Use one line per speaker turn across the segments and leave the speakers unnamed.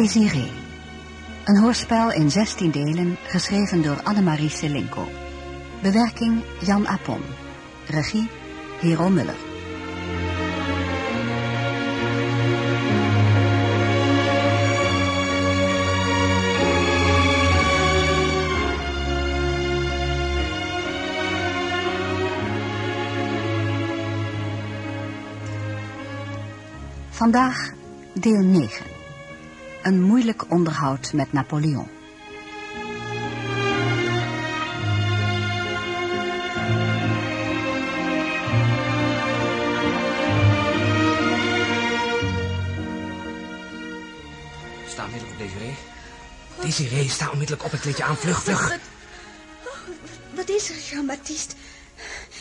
Desiree. Een hoorspel in 16 delen, geschreven door Annemarie Selinko. Bewerking Jan Apon. Regie Hero Muller. Vandaag deel 9. Een moeilijk onderhoud met Napoleon.
Sta onmiddellijk op Desiree. Desiree, sta onmiddellijk op en kleed je aan. Vlug, vlug.
Wat, wat is er, Jean-Baptiste?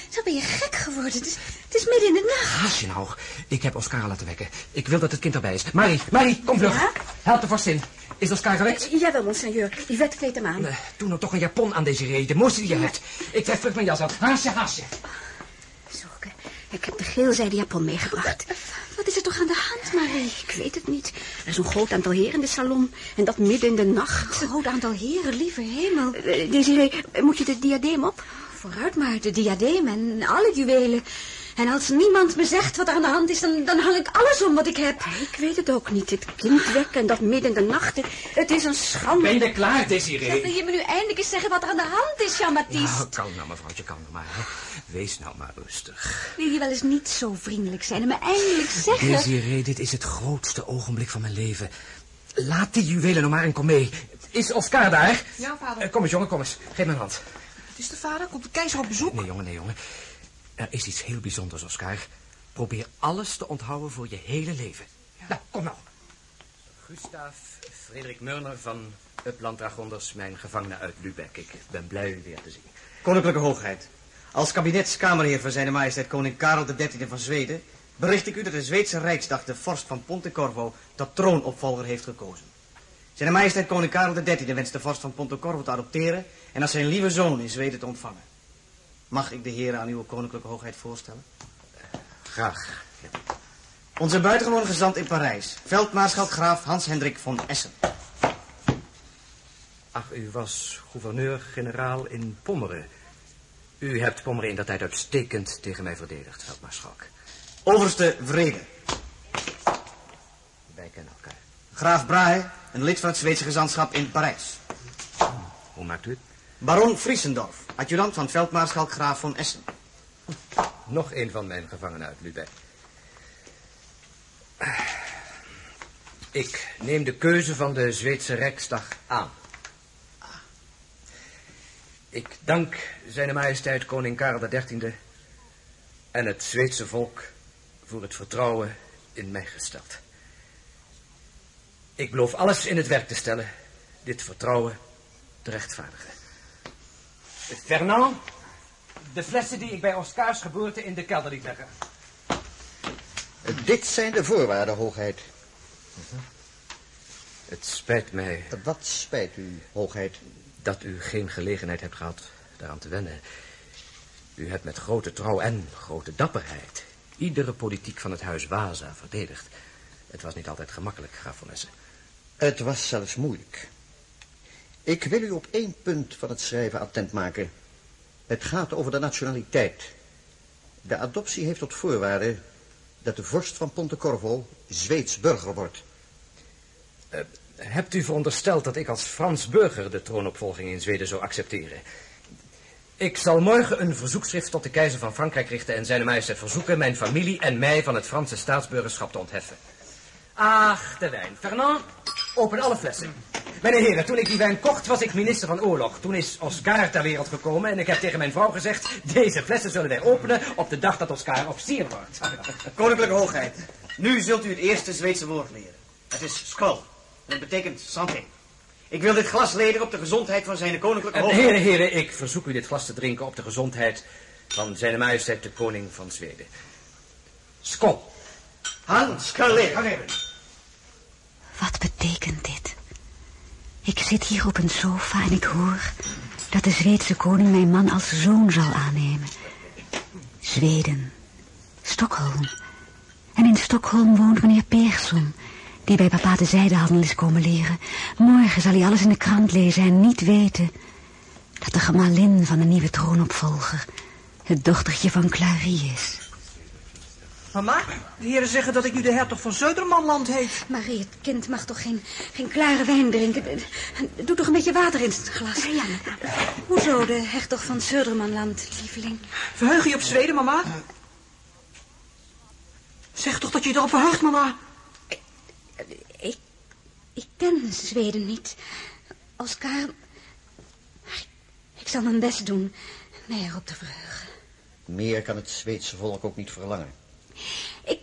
Zo ben je gek geworden. Het is, het is midden in de nacht.
Haast je nou. Ik heb Oscar laten wekken. Ik wil dat het kind erbij is. Marie, Marie, kom vlug.
Ja?
Help de vorstin. Is Oscar gewekt?
Jawel, monseigneur. Yvette kleedt hem aan.
Eh, doe nou toch een japon aan Desiree. De mooiste die je hebt. Ik trek terug mijn jas aan. Haasje, haasje.
Zo, ik, ik heb de geelzijde japon meegebracht. Wat is er toch aan de hand, Marie? Ik weet het niet. Er is een groot aantal heren in de salon. En dat midden in de nacht. Een groot aantal heren, lieve hemel. Uh, Desiree, moet je de diadeem op? Vooruit maar, de diadeem en alle juwelen. En als niemand me zegt wat er aan de hand is, dan, dan hang ik alles om wat ik heb. Ik weet het ook niet. Het kind wekken en dat midden in de nacht. Het, is een schande.
Ben je klaar, Desiree?
Wil je me nu eindelijk eens zeggen wat er aan de hand is, Jean-Baptiste?
Nou, kalm nou, mevrouwtje, kalm nou maar. Hè. Wees nou maar rustig.
Wil je wel eens niet zo vriendelijk zijn en me eindelijk zeggen...
Desiree, dit is het grootste ogenblik van mijn leven. Laat die juwelen nou maar en kom mee. Is Oscar daar?
Ja, vader.
Uh, kom eens, jongen, kom eens. Geef me een hand.
Het is de vader. Komt de keizer op bezoek?
Nee, jongen, nee, jongen. Er is iets heel bijzonders, Oscar. Probeer alles te onthouden voor je hele leven. Ja. Nou, kom nou. Gustav Frederik Murner van Upland Dragonders, mijn gevangene uit Lübeck. Ik ben blij u weer te zien.
Koninklijke Hoogheid. Als kabinetskamerheer van zijn majesteit koning Karel XIII van Zweden... bericht ik u dat de Zweedse Rijksdag de vorst van Pontecorvo tot troonopvolger heeft gekozen. Zijn majesteit koning Karel XIII wenst de vorst van Pontecorvo te adopteren... en als zijn lieve zoon in Zweden te ontvangen. Mag ik de heren aan uw koninklijke hoogheid voorstellen?
Graag.
Onze buitengewoon gezant in Parijs, veldmaarschalk graaf Hans-Hendrik von Essen.
Ach, u was gouverneur-generaal in Pommeren. U hebt Pommeren in dat tijd uitstekend tegen mij verdedigd, veldmaarschalk.
Overste Vrede.
Wij kennen elkaar.
Graaf Brahe, een lid van het Zweedse gezantschap in Parijs.
Hoe maakt u het?
Baron Friesendorf, adjudant van veldmaarschalk graaf von Essen.
Nog een van mijn gevangenen uit Lübeck. Ik neem de keuze van de Zweedse Rijksdag aan. Ik dank zijn majesteit koning Karel XIII en het Zweedse volk voor het vertrouwen in mij gesteld. Ik beloof alles in het werk te stellen, dit vertrouwen te rechtvaardigen. Fernand, de flessen die ik bij Oscars geboorte in de kelder liet leggen.
Dit zijn de voorwaarden, hoogheid.
Het spijt mij
Wat spijt u, hoogheid?
dat u geen gelegenheid hebt gehad daaraan te wennen. U hebt met grote trouw en grote dapperheid iedere politiek van het huis Waza verdedigd. Het was niet altijd gemakkelijk, graaf van Essen.
Het was zelfs moeilijk. Ik wil u op één punt van het schrijven attent maken. Het gaat over de nationaliteit. De adoptie heeft tot voorwaarde dat de vorst van Pontecorvo Zweeds burger wordt.
Uh, hebt u verondersteld dat ik als Frans burger de troonopvolging in Zweden zou accepteren? Ik zal morgen een verzoekschrift tot de keizer van Frankrijk richten en zijn majesteit verzoeken mijn familie en mij van het Franse staatsburgerschap te ontheffen. Ach, de wijn. Fernand, open alle flessen. Mijn heren, toen ik die wijn kocht, was ik minister van oorlog. Toen is Oscar ter wereld gekomen en ik heb tegen mijn vrouw gezegd... deze flessen zullen wij openen op de dag dat Oscar officier wordt.
Koninklijke Hoogheid, nu zult u het eerste Zweedse woord leren. Het is skol. En het betekent santé. Ik wil dit glas leden op de gezondheid van zijn koninklijke
En
hoogheid.
heren, heren, ik verzoek u dit glas te drinken op de gezondheid van zijn majesteit de koning van Zweden. Skol.
Hans, kan leren.
Wat betekent dit? Ik zit hier op een sofa en ik hoor dat de Zweedse koning mijn man als zoon zal aannemen. Zweden. Stockholm. En in Stockholm woont meneer Persson, die bij papa de zijdehandel is komen leren. Morgen zal hij alles in de krant lezen en niet weten dat de gemalin van de nieuwe troonopvolger het dochtertje van Clarie is.
Mama, de heren zeggen dat ik nu de hertog van Zeudermanland heet.
Marie, het kind mag toch geen, geen klare wijn drinken? Doe toch een beetje water in het glas.
Ja,
Hoezo de hertog van Södermanland, lieveling?
Verheug je op Zweden, mama? Zeg toch dat je erop verheugt, mama?
Ik, ik ken Zweden niet. Oscar, ik zal mijn best doen mij erop te verheugen.
Meer kan het Zweedse volk ook niet verlangen.
Ik,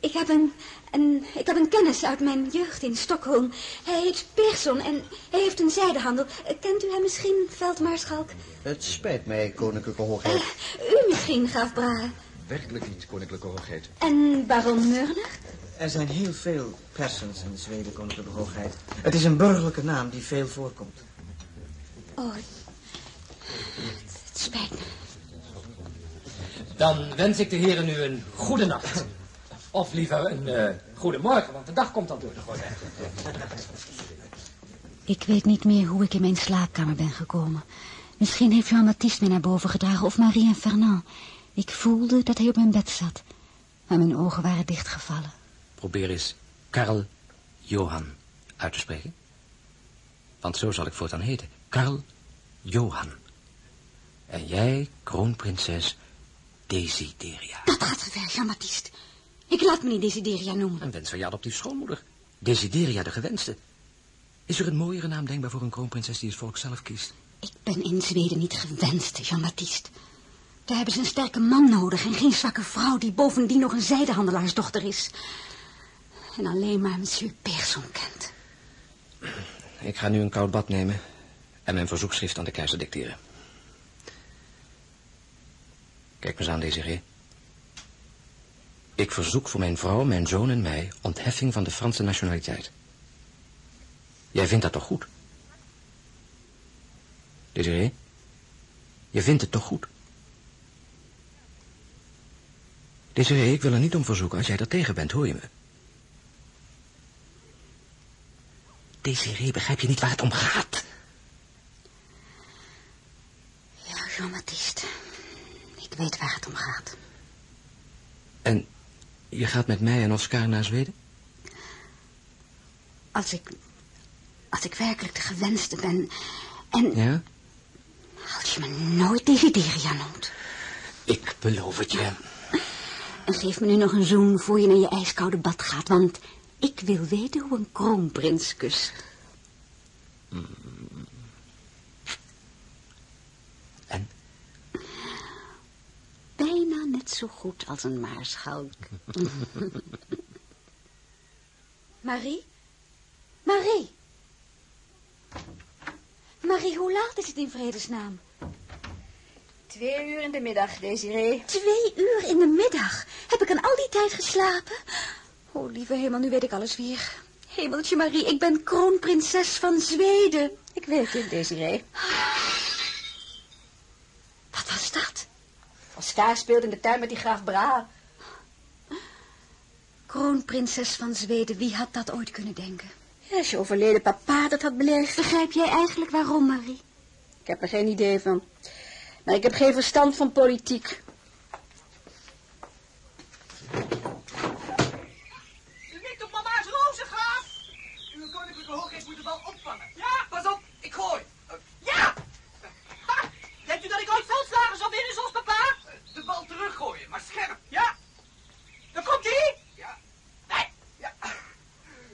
ik, heb een, een, ik heb een kennis uit mijn jeugd in Stockholm. Hij heet Persson en hij heeft een zijdehandel. Kent u hem misschien, veldmaarschalk?
Het spijt mij, koninklijke hoogheid.
Uh, u misschien, graaf Brahe.
Werkelijk niet, koninklijke hoogheid.
En baron Murner?
Er zijn heel veel persons in Zweden, koninklijke hoogheid. Het is een burgerlijke naam die veel voorkomt.
Oh, het, het spijt me.
Dan wens ik de heren nu een goede nacht. Of liever een uh, goede morgen, want de dag komt al door de gordijn.
Ik weet niet meer hoe ik in mijn slaapkamer ben gekomen. Misschien heeft Jean-Baptiste me naar boven gedragen of Marie en Fernand. Ik voelde dat hij op mijn bed zat, maar mijn ogen waren dichtgevallen.
Probeer eens Karl Johan uit te spreken. Want zo zal ik voortaan heten. Karl Johan. En jij, kroonprinses Desideria.
Dat gaat te ver, Jean-Baptiste. Ik laat me niet Desideria noemen.
Een wens van je adoptief schoonmoeder. Desideria de gewenste. Is er een mooiere naam denkbaar voor een kroonprinses die het volk zelf kiest?
Ik ben in Zweden niet gewenst, Jean-Baptiste. Daar hebben ze een sterke man nodig en geen zwakke vrouw die bovendien nog een zijdehandelaarsdochter is. En alleen maar monsieur Persson kent.
Ik ga nu een koud bad nemen en mijn verzoekschrift aan de keizer dicteren. Kijk me eens aan, Desiree. Ik verzoek voor mijn vrouw, mijn zoon en mij ontheffing van de Franse nationaliteit. Jij vindt dat toch goed? Desiree, je vindt het toch goed? Desiree, ik wil er niet om verzoeken als jij er tegen bent, hoor je me? Desiree, begrijp je niet waar het om gaat?
Ja, Jean-Baptiste. Ik weet waar het om gaat.
En je gaat met mij en Oscar naar Zweden?
Als ik... Als ik werkelijk de gewenste ben... En...
Ja?
Als je me nooit Desideria noemt.
Ik beloof het je.
En geef me nu nog een zoen voor je naar je ijskoude bad gaat, want ik wil weten hoe een kroonprins kust.
En?
Net zo goed als een maarschalk. Marie? Marie? Marie, hoe laat is het in vredesnaam?
Twee uur in de middag, Desiree.
Twee uur in de middag? Heb ik aan al die tijd geslapen? Oh, lieve hemel, nu weet ik alles weer. Hemeltje Marie, ik ben kroonprinses van Zweden.
Ik weet het, Desiree.
Wat was dat?
Oscar speelde in de tuin met die graaf Bra.
Kroonprinses van Zweden, wie had dat ooit kunnen denken?
Ja, als je overleden papa dat had beleefd.
Begrijp jij eigenlijk waarom, Marie?
Ik heb er geen idee van. Maar ik heb geen verstand van politiek.
U mikt op mama's rozengraaf. Uw koninklijke hoogheid moet de bal opvangen. Ja, pas op, ik gooi. Ja! Ha! Denkt u dat ik ooit veldslagen zal winnen zoals papa? De bal teruggooien, maar scherp. Ja. Dan komt hij. Ja. Nee. Ja.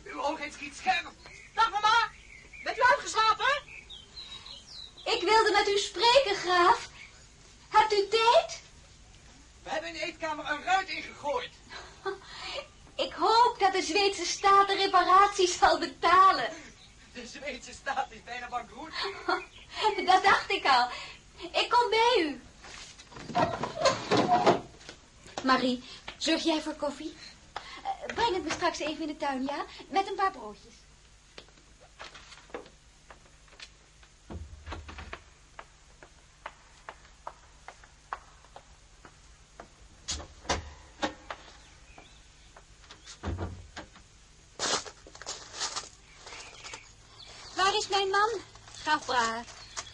Uw hoogheid schiet scherp. Dag mama. Bent u uitgeslapen?
Ik wilde met u spreken, graaf. Hebt u tijd?
We hebben in de eetkamer een ruit ingegooid.
Ik hoop dat de Zweedse staat de reparaties zal betalen.
De Zweedse staat is bijna bankroet.
Dat dacht ik al. Ik kom bij u. Marie, zorg jij voor koffie? Eh, Breng het me straks even in de tuin, ja? Met een paar broodjes. is mijn man, graaf Brahe.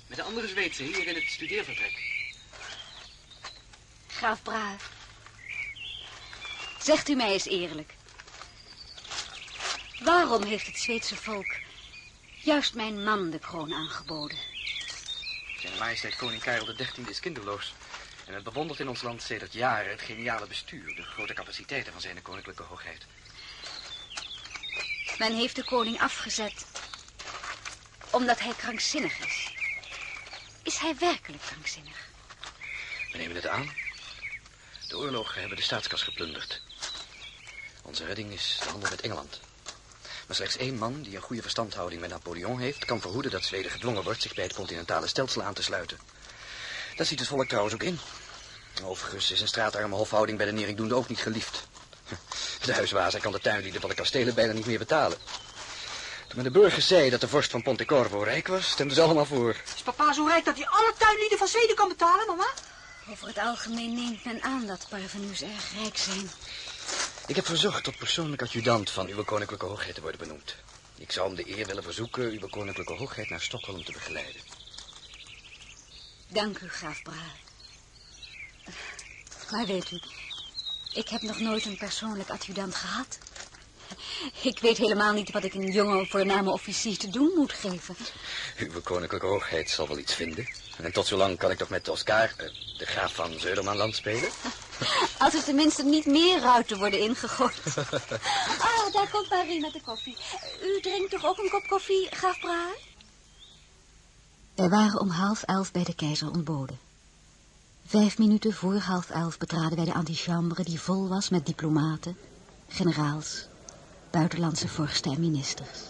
Met Zweedse hier in het studeervertrek.
Graaf Brahe. Zegt u mij eens eerlijk. Waarom heeft het Zweedse volk juist mijn man de kroon aangeboden?
Zijn majesteit koning Karel XIII is kinderloos. En het bewondert in ons land sedert jaren het geniale bestuur, de grote capaciteiten van zijn koninklijke hoogheid.
Men heeft de koning afgezet omdat hij krankzinnig is. Is hij werkelijk krankzinnig?
We nemen het aan. De oorlogen hebben de staatskas geplunderd. Onze redding is de handel met Engeland. Maar slechts één man die een goede verstandhouding met Napoleon heeft... kan verhoeden dat Zweden gedwongen wordt zich bij het continentale stelsel aan te sluiten. Dat ziet het volk trouwens ook in. Overigens is een straatarme hofhouding bij de Neringdoende ook niet geliefd. De huiswazer kan de tuinlieden van de kastelen bijna niet meer betalen. Toen men de burgers zei dat de vorst van Pontecorvo rijk was, stemden ze allemaal voor.
Is papa zo rijk dat hij alle tuinlieden van Zweden kan betalen, mama?
Over het algemeen neemt men aan dat parvenus erg rijk zijn.
Ik heb verzocht tot persoonlijk adjudant van uw koninklijke hoogheid te worden benoemd. Ik zou hem de eer willen verzoeken uw koninklijke hoogheid naar Stockholm te begeleiden.
Dank u, graaf Brahe. Maar weet u, ik heb nog nooit een persoonlijk adjudant gehad. Ik weet helemaal niet wat ik een jonge voorname officier te doen moet geven.
Uw koninklijke hoogheid zal wel iets vinden. En tot zolang kan ik toch met Oscar, eh, de graaf van Zeudermanland, spelen?
Als er tenminste niet meer ruiten worden ingegooid. Ah, daar komt Marie met de koffie. U drinkt toch ook een kop koffie, graaf Brahe? Wij waren om half elf bij de keizer ontboden. Vijf minuten voor half elf betraden wij de antichambre die vol was met diplomaten, generaals, buitenlandse vorsten en ministers.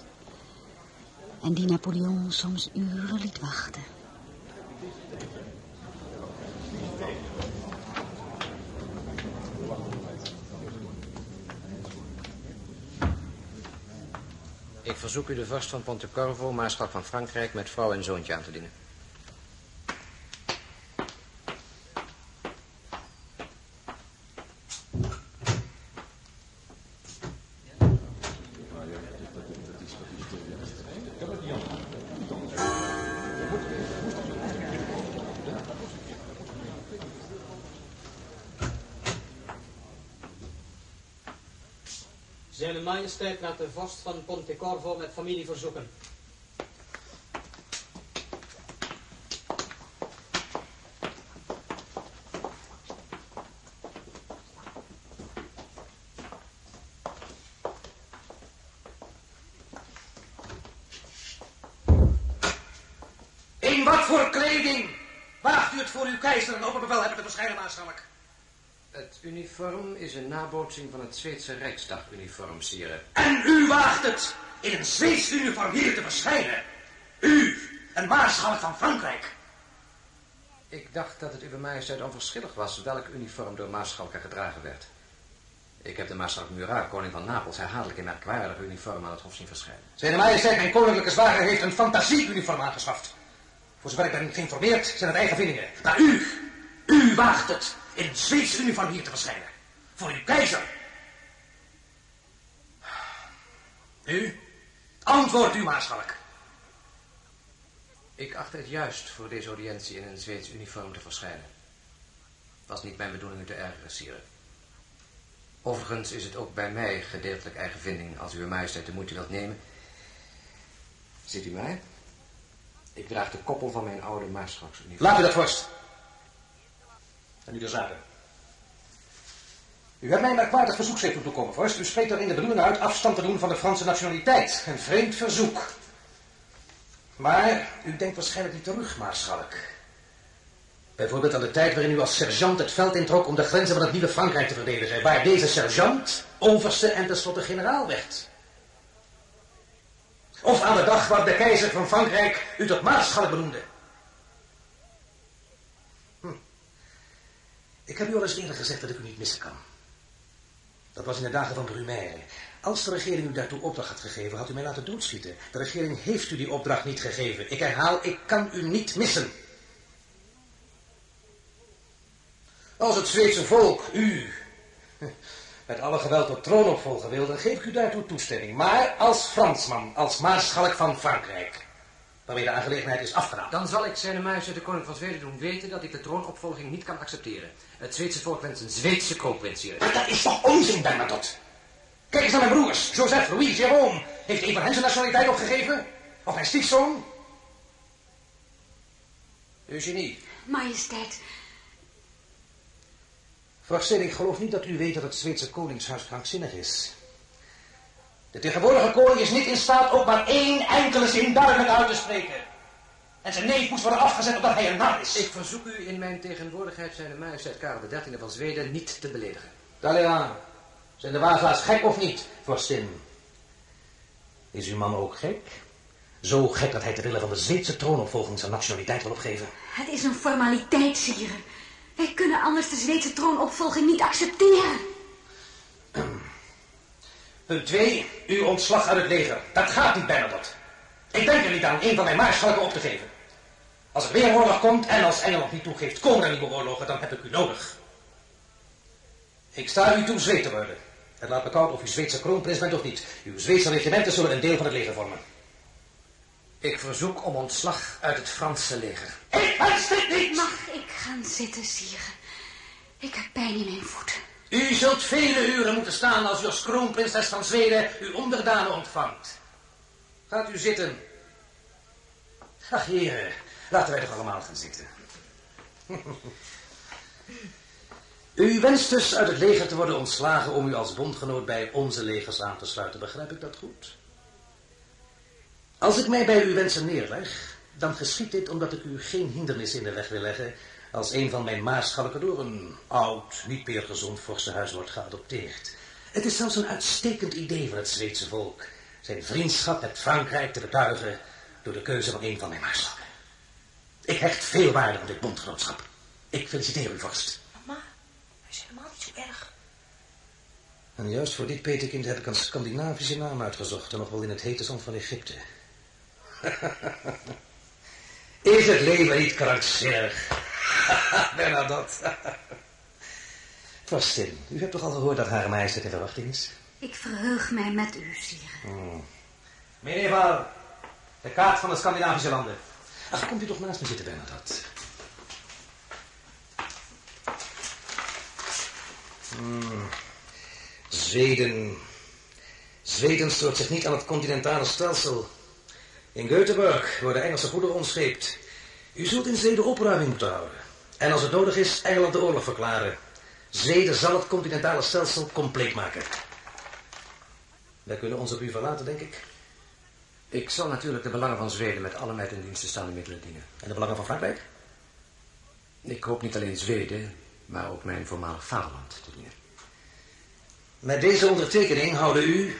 En die Napoleon soms uren liet wachten.
Ik verzoek u de vorst van Pontecorvo, maarschalk van Frankrijk, met vrouw en zoontje aan te dienen.
Majesteit laat de vorst van Pontecorvo met familie verzoeken.
In wat voor kleding waagt u het voor uw keizer een opperbevel hebben te verschijnen, maarschalk?
Het uniform is een nabootsing van het Zweedse Rijksdag-uniform, sire.
En u waagt het in een Zweeds uniform hier te verschijnen. U, een maarschalk van Frankrijk.
Ik dacht dat het uw majesteit onverschillig was welk uniform door maarschalken gedragen werd. Ik heb de maarschalk Murat, koning van Napels, herhaaldelijk in merkwaardig uniform aan het hof zien verschijnen.
Zijn majesteit, mijn koninklijke zwager, heeft een fantasie-uniform aangeschaft. Voor zover ik ben geïnformeerd, zijn het eigen vindingen. Maar u, u waagt het in een Zweeds uniform hier te verschijnen. Voor uw keizer. U, antwoord u, maarschalk.
Ik acht het juist voor deze audiëntie in een Zweeds uniform te verschijnen. Was niet mijn bedoeling u te ergeren, sire. Overigens is het ook bij mij gedeeltelijk eigen vinding als uw majesteit de moeite wilt nemen. Ziet u mij? Ik draag de koppel van mijn oude maarschalksuniform.
Laat u dat vorst. En nu de zaken. U hebt mij een merkwaardig verzoekschrift doen toekomen, vorst. U spreekt daarin de bedoeling uit afstand te doen van de Franse nationaliteit. Een vreemd verzoek. Maar u denkt waarschijnlijk niet terug, maarschalk. Bijvoorbeeld aan de tijd waarin u als sergeant het veld introk om de grenzen van het nieuwe Frankrijk te verdedigen. Waar deze sergeant overste en tenslotte generaal werd. Of aan de dag waarop de keizer van Frankrijk u tot maarschalk benoemde. Ik heb u al eens eerder gezegd dat ik u niet missen kan. Dat was in de dagen van Brumaire. Als de regering u daartoe opdracht had gegeven, had u mij laten doodschieten. De regering heeft u die opdracht niet gegeven. Ik herhaal, ik kan u niet missen. Als het Zweedse volk u met alle geweld tot troon opvolgen wil, dan geef ik u daartoe toestemming. Maar als Fransman, als maarschalk van Frankrijk. waarmee de aangelegenheid is afgedaan.
Dan zal ik zijn majesteit de koning van Zweden doen weten dat ik de troonopvolging niet kan accepteren. Het Zweedse volk wenst een Zweedse kroonprins hier.
Maar dat is toch onzin, Bernadotte? Kijk eens naar mijn broers, Joseph, Louis, Jérôme. Heeft een van hen zijn nationaliteit opgegeven? Of mijn stiefzoon? Eugenie.
Majesteit.
Vorstin, ik geloof niet dat u weet dat het Zweedse koningshuis krankzinnig is. De tegenwoordige koning is niet in staat ook maar één enkele zin duidelijk uit te spreken. En zijn neef moest worden afgezet omdat hij een nar is.
Ik verzoek u in mijn tegenwoordigheid zijn majesteit Karel XIII van Zweden niet te beledigen.
Talleyrand, zijn de waarzelaars gek of niet, vorstin? Is uw man ook gek? Zo gek dat hij te willen van de Zweedse troonopvolging zijn nationaliteit wil opgeven.
Het is een formaliteit, sire. Wij kunnen anders de Zweedse troonopvolging niet accepteren.
Punt 2. Uw ontslag uit het leger. Dat gaat niet, Bernadotte. Ik denk er niet aan een van mijn maarschalken op te geven. Als er weer oorlog komt en als Engeland niet toegeeft komen er nieuwe oorlogen, dan heb ik u nodig. Ik sta u toe Zweed te worden. Het laat me koud of u Zweedse kroonprins bent of niet. Uw Zweedse regimenten zullen een deel van het leger vormen.
Ik verzoek om ontslag uit het Franse leger.
Ik wens dit niet!
Mag ik gaan zitten, sire? Ik heb pijn in mijn voet.
U zult vele uren moeten staan als u als kroonprinses van Zweden uw onderdanen ontvangt. Gaat u zitten. Ach, heren, laten wij toch allemaal gaan zitten. u wenst dus uit het leger te worden ontslagen om u als bondgenoot bij onze legers aan te sluiten. Begrijp ik dat goed? Als ik mij bij uw wensen neerleg, dan geschiet dit omdat ik u geen hindernis in de weg wil leggen als een van mijn maarschalken door een oud, niet meer gezond vorstenhuis wordt geadopteerd. Het is zelfs een uitstekend idee van het Zweedse volk zijn vriendschap met Frankrijk te betuigen door de keuze van een van mijn maarschalken. Ik hecht veel waarde aan dit bondgenootschap. Ik feliciteer u, vorst.
Mama, hij is helemaal niet zo erg.
En juist voor dit peterkind heb ik een Scandinavische naam uitgezocht en nog wel in het hete zand van Egypte. is het leven niet krankzinnig? Bernadotte. Vorstin, u hebt toch al gehoord dat Hare Majesteit in verwachting is?
Ik verheug mij met u, sire.
Hmm. Meneer Val, de kaart van de Scandinavische landen. Ach, komt u toch naast me zitten, Bernadotte. Hmm. Zweden. Zweden stoort zich niet aan het continentale stelsel. In Göteborg worden Engelse goederen ontscheept. U zult in Zweden opruiming moeten houden. En als het nodig is, Engeland de oorlog verklaren. Zweden zal het continentale stelsel compleet maken. Wij kunnen ons op u verlaten, denk ik.
Ik zal natuurlijk de belangen van Zweden met alle mij ten dienste staande middelen dienen.
En de belangen van Frankrijk?
Ik hoop niet alleen Zweden, maar ook mijn voormalig vaderland te dienen.
Met deze ondertekening houden u,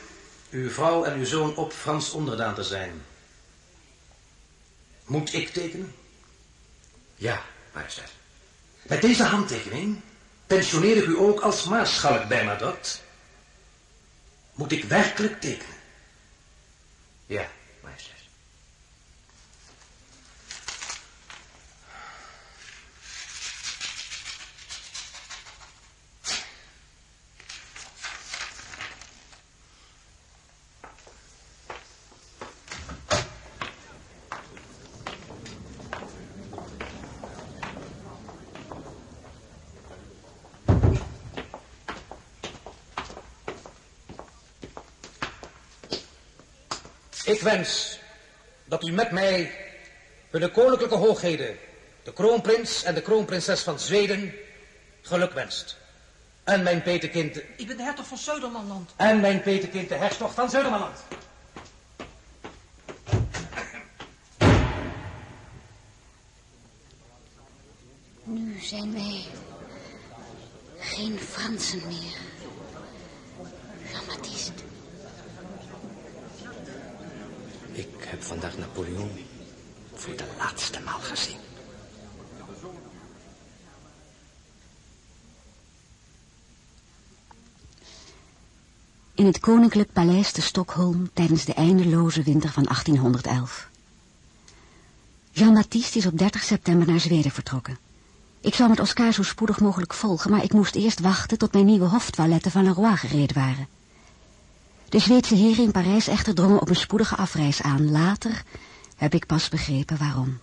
uw vrouw en uw zoon op Frans onderdaan te zijn. Moet ik tekenen?
Ja, majesteit.
Met deze handtekening pensioneer ik u ook als maarschalk, Bernadotte. Moet ik werkelijk tekenen?
Ja, majesteit.
Ik wens dat u met mij de koninklijke hoogheden, de kroonprins en de kroonprinses van Zweden, geluk wenst. En mijn petekind...
Ik ben de hertog van Zuidermanland.
En mijn petekind, de hertog van Zuidermanland.
Nu zijn wij geen Fransen meer. Jean-Baptiste.
Ik heb vandaag Napoleon voor de laatste maal gezien.
In het koninklijk paleis te Stockholm tijdens de eindeloze winter van 1811. Jean-Baptiste is op 30 september naar Zweden vertrokken. Ik zou met Oscar zo spoedig mogelijk volgen, maar ik moest eerst wachten tot mijn nieuwe hoftoiletten van Leroy gereed waren. De Zweedse heren in Parijs echter drongen op een spoedige afreis aan. Later heb ik pas begrepen waarom.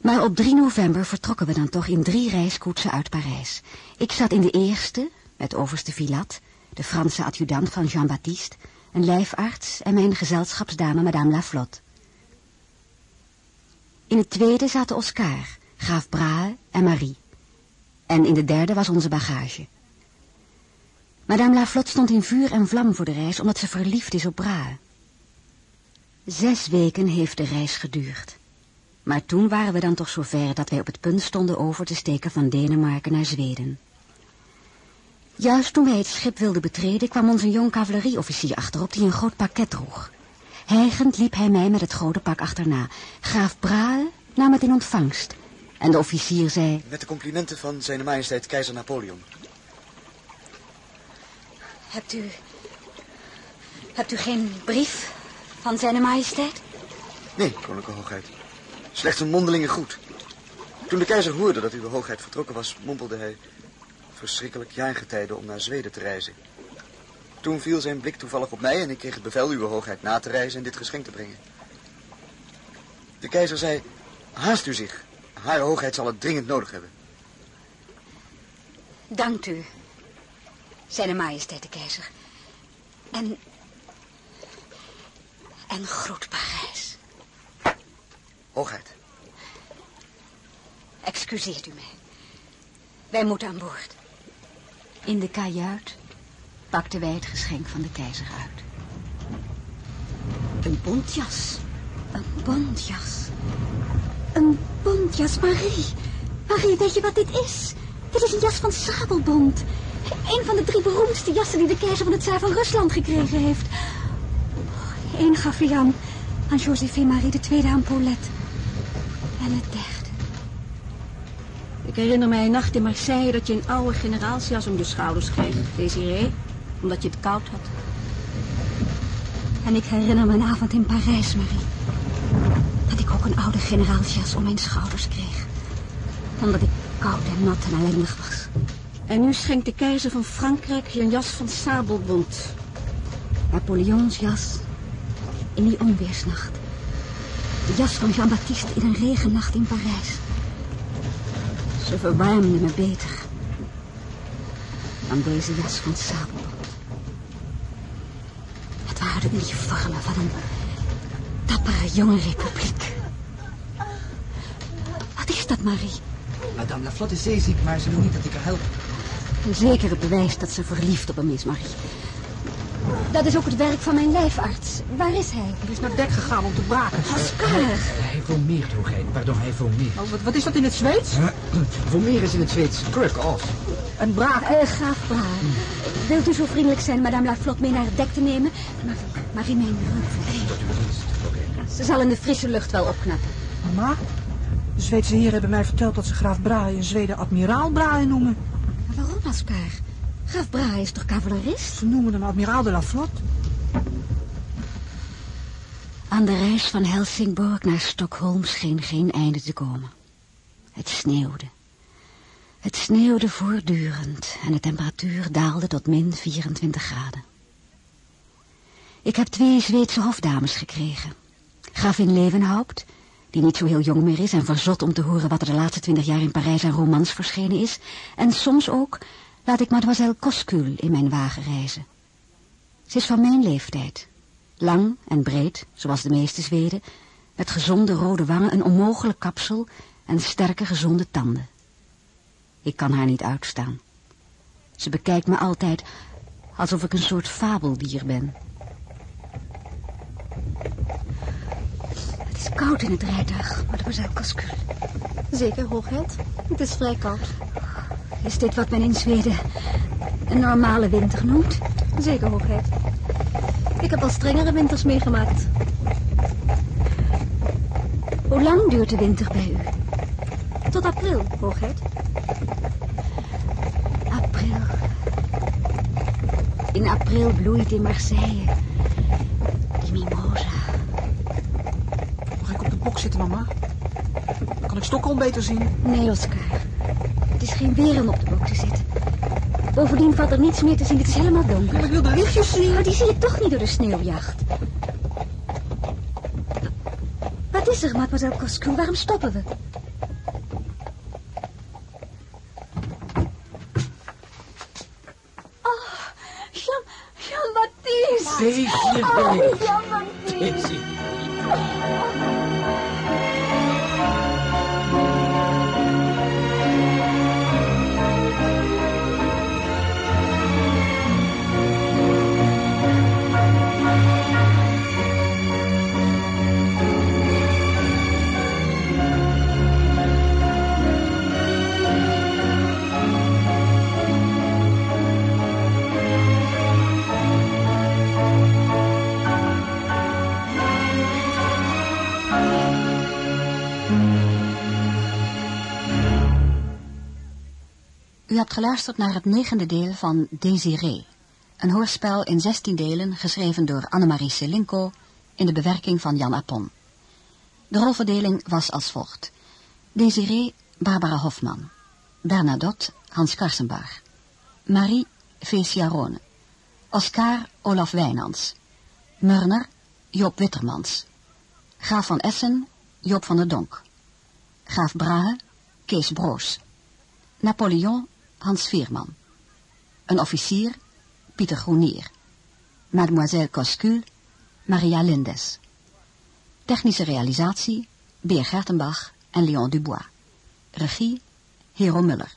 Maar op 3 november vertrokken we dan toch in drie reiskoetsen uit Parijs. Ik zat in de eerste, met overste Vilat, de Franse adjudant van Jean-Baptiste, een lijfarts en mijn gezelschapsdame Madame Laflotte. In het tweede zaten Oscar, graaf Brahe en Marie. En in de derde was onze bagage. Madame Laflotte stond in vuur en vlam voor de reis, omdat ze verliefd is op Brahe. Zes weken heeft de reis geduurd. Maar toen waren we dan toch zover dat wij op het punt stonden over te steken van Denemarken naar Zweden. Juist toen wij het schip wilden betreden, kwam ons een jong cavalerieofficier achterop die een groot pakket droeg. Hijgend liep hij mij met het grote pak achterna. Graaf Brahe nam het in ontvangst. En de officier zei...
Met de complimenten van zijn majesteit keizer Napoleon.
Hebt u... Hebt u geen brief van zijn majesteit?
Nee, koninklijke hoogheid. Slechts een mondelinge groet. Toen de keizer hoorde dat uw hoogheid vertrokken was, mompelde hij... Verschrikkelijk jaargetijde om naar Zweden te reizen. Toen viel zijn blik toevallig op mij en ik kreeg het bevel uw hoogheid na te reizen en dit geschenk te brengen. De keizer zei, haast u zich. Haar hoogheid zal het dringend nodig hebben.
Dankt u, zijn majesteit de keizer. En... En groet Parijs.
Hoogheid.
Excuseert u mij. Wij moeten aan boord.
In de kajuit pakten wij het geschenk van de keizer uit. Een bontjas. Een bontjas. Een bontjas, Marie. Marie, weet je wat dit is? Dit is een jas van Sabelbond. Een van de drie beroemdste jassen die de keizer van het Tsaar van Rusland gekregen heeft. Eén gaf hij aan, aan Josephine Marie, de tweede aan Paulette. En het derde.
Ik herinner mij een nacht in Marseille dat je een oude generaalsjas om de schouders kreeg, Desiree, omdat je het koud had.
En ik herinner me een avond in Parijs, Marie. Dat ik ook een oude generaalsjas om mijn schouders kreeg. Omdat ik koud en nat en ellendig was.
En nu schenkt de keizer van Frankrijk je een jas van sabelbond.
Napoleons jas in die onweersnacht. De jas van Jean-Baptiste in een regennacht in Parijs. Ze verwarmde me beter dan deze jas van Sabelbond. Het waren de uniformen van een dappere jonge republiek. Wat is dat, Marie?
Madame Laflotte is zeeziek, maar ze wil niet dat ik haar help.
Een zekere bewijs dat ze verliefd op hem is, Marie. Dat is ook het werk van mijn lijfarts. Waar is hij?
Hij is naar dek gegaan om te braken.
Oscar!
Hij vomeert, hoogheid. Pardon, hij vomeert.
Oh, wat, wat is dat in het Zweeds?
Vomeer is in het Zweeds kruk off.
Een braak.
Eh, graaf Brahe, wilt u zo vriendelijk zijn madame Laflotte mee naar het dek te nemen? Maar, maar in mijn rug.
Uw dienst. Oké.
Ze zal in de frisse lucht wel opknappen.
Mama, de Zweedse heren hebben mij verteld dat ze graaf Brahe in Zweden admiraal Brahe noemen.
Maar waarom, Oscar? Graaf Brahe is toch cavalerist?
Ze noemen hem admiraal de la Flotte.
Aan de reis van Helsingborg naar Stockholm scheen geen einde te komen. Het sneeuwde. Het sneeuwde voortdurend en de temperatuur daalde tot min 24 graden. Ik heb twee Zweedse hofdames gekregen. Gravin Levenhaupt, die niet zo heel jong meer is en verzot om te horen wat er de laatste twintig jaar in Parijs aan romans verschenen is. En soms ook laat ik mademoiselle Koskul in mijn wagen reizen. Ze is van mijn leeftijd. Lang en breed, zoals de meeste Zweden, met gezonde rode wangen, een onmogelijk kapsel en sterke gezonde tanden. Ik kan haar niet uitstaan. Ze bekijkt me altijd alsof ik een soort fabeldier ben. Het is koud in het rijtuig, mademoiselle Koskul.
Zeker, hoogheid. Het is vrij koud.
Is dit wat men in Zweden een normale winter noemt?
Zeker, hoogheid. Ik heb al strengere winters meegemaakt.
Hoe lang duurt de winter bij u?
Tot april, hoogheid.
April. In april bloeit in Marseille die mimosa.
Mag ik op de bok zitten, mama? Dan kan ik Stockholm beter zien.
Nee, Oscar. Het is geen weer om op de bok te zitten. Bovendien valt er niets meer te zien. Het is helemaal donker.
Maar ik wil de lichtjes zien.
Maar die zie je toch niet door de sneeuwjacht.
is er, mademoiselle Coscu? Waarom stoppen we? Oh, Jean, Jean-Baptiste.
Desiree.
U hebt geluisterd naar het negende deel van Desiree. Een hoorspel in zestien delen geschreven door Annemarie Selinko in de bewerking van Jan Appon. De rolverdeling was als volgt. Desiree Barbara Hofman. Bernadotte Hans Karsenbach. Marie Rone. Oscar Olaf Wijnands. Murner Joop Wittermans. Graaf van Essen Joop van der Donk. Graaf Brahe Kees Broos. Napoleon Hans Veerman. Een officier, Pieter Groenier. Mademoiselle Coscul, Maria Lindes. Technische realisatie, Beer Gertenbach en Leon Dubois. Regie, Hero Muller.